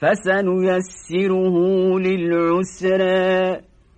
فسنيسره للعسرى.